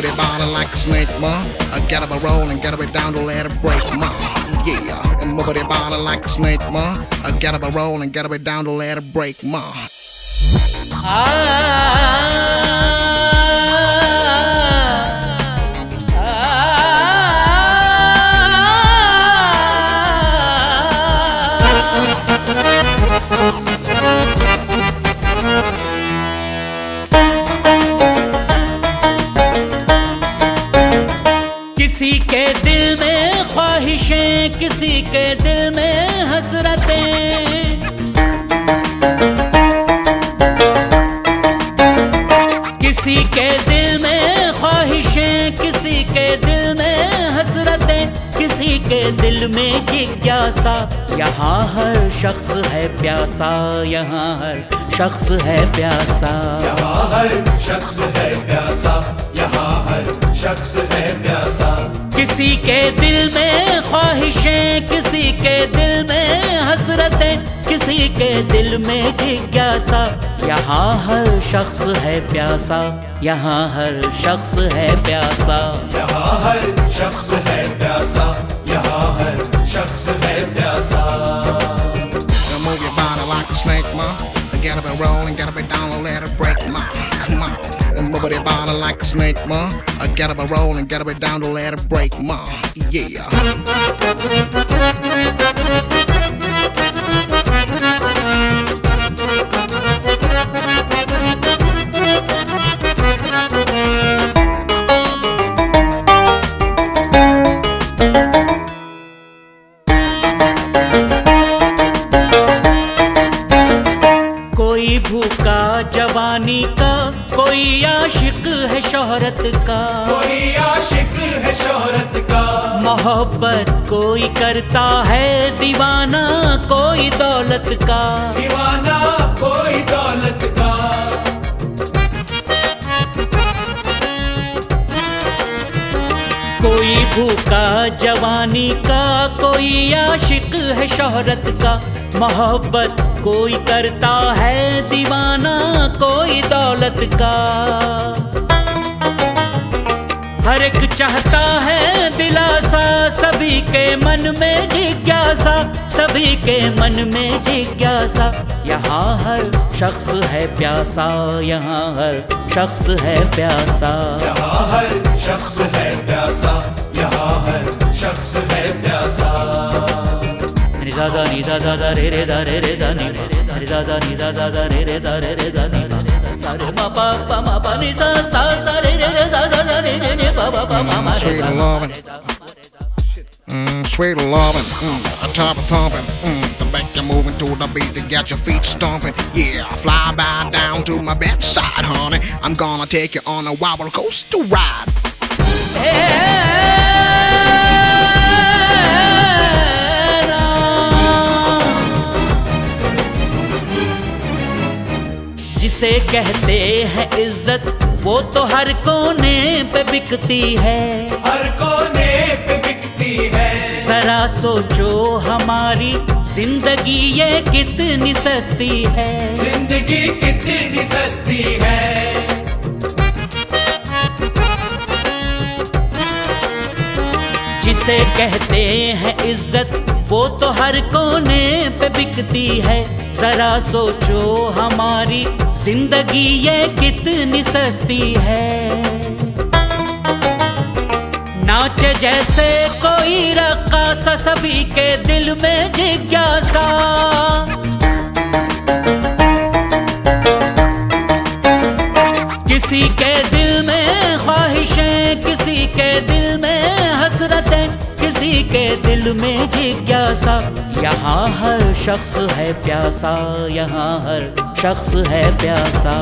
put it on like a snake, ma. I gotta be rolling, gotta be down to let it break, ma. Yeah, and move it body like a snake, ma. I gotta be rolling, gotta be down to let it break, ma. Ah. किसी के दिल में ख्वाहिशें, किसी के दिल में हसरतें। किसी के दिल में ख्वाहिशें, किसी के दिल में हसरतें, किसी के दिल में जिज्ञासा। यहाँ हर शख्स है प्यासा, यहाँ हर शख्स है प्यासा। यहाँ हर शख्स है प्यासा। हर शख्स है प्यासा। किसी के दिल में ख्वाहिशें किसी के दिल में हसरतें किसी के दिल में जिज्ञासा। यहाँ हर शख्स है प्यासा यहाँ हर शख्स है प्यासा। यहाँ हर शख्स है प्यासा यहाँ हर शख्स है प्यासा। Move your body like a snake, ma. Get up and roll and get up and down let it break, And move your body like a snake, ma. I get up and roll and get up and down to let it break, ma. Yeah. जवानी का कोई आशिक है शोहरत का। कोई आशिक है शोहरत का। मोहब्बत कोई करता है दीवाना कोई दौलत का। दीवाना कोई दौलत का। कोई भूखा जवानी का कोई आशिक है शोहरत का। मोहब्बत कोई करता है दीवाना, कोई दौलत का। हर एक चाहता है दिलासा, सभी के मन में जिज्ञासा, सभी के मन में जिज्ञासा। यहाँ हर शख्स है प्यासा, यहाँ हर शख्स है प्यासा। यहाँ हर शख्स है प्यासा, यहाँ हर za ni re re re re ni ma. Re ni re re re re ni ma. Sa re ma pa pa ma pa ni sa sa sa re re re re re ni pa pa pa ma ma re sweet lovin Mmm, sweet loving, mmm, on top of thumping, mmm, The make you movin' to the beat that got your feet stompin'. Yeah, fly by down to my bedside, honey. I'm gonna take you on a wobble coaster ride. जिसे कहते हैं इज़्ज़त वो तो हर कोने पे बिकती है। हर कोने पे बिकती है। जरा सोचो हमारी ज़िंदगी ये कितनी सस्ती है। ज़िंदगी कितनी सस्ती है। जिसे कहते हैं इज़्ज़त, वो तो हर कोने पे बिकती है। जरा सोचो हमारी ज़िंदगी ये कितनी सस्ती है। नाचे जैसे कोई रक्कासा सभी के दिल में जिज्ञासा। किसी के दिल किसी के दिल में जिज्ञासा यहाँ हर शख्स है प्यासा, यहाँ हर शख्स है प्यासा।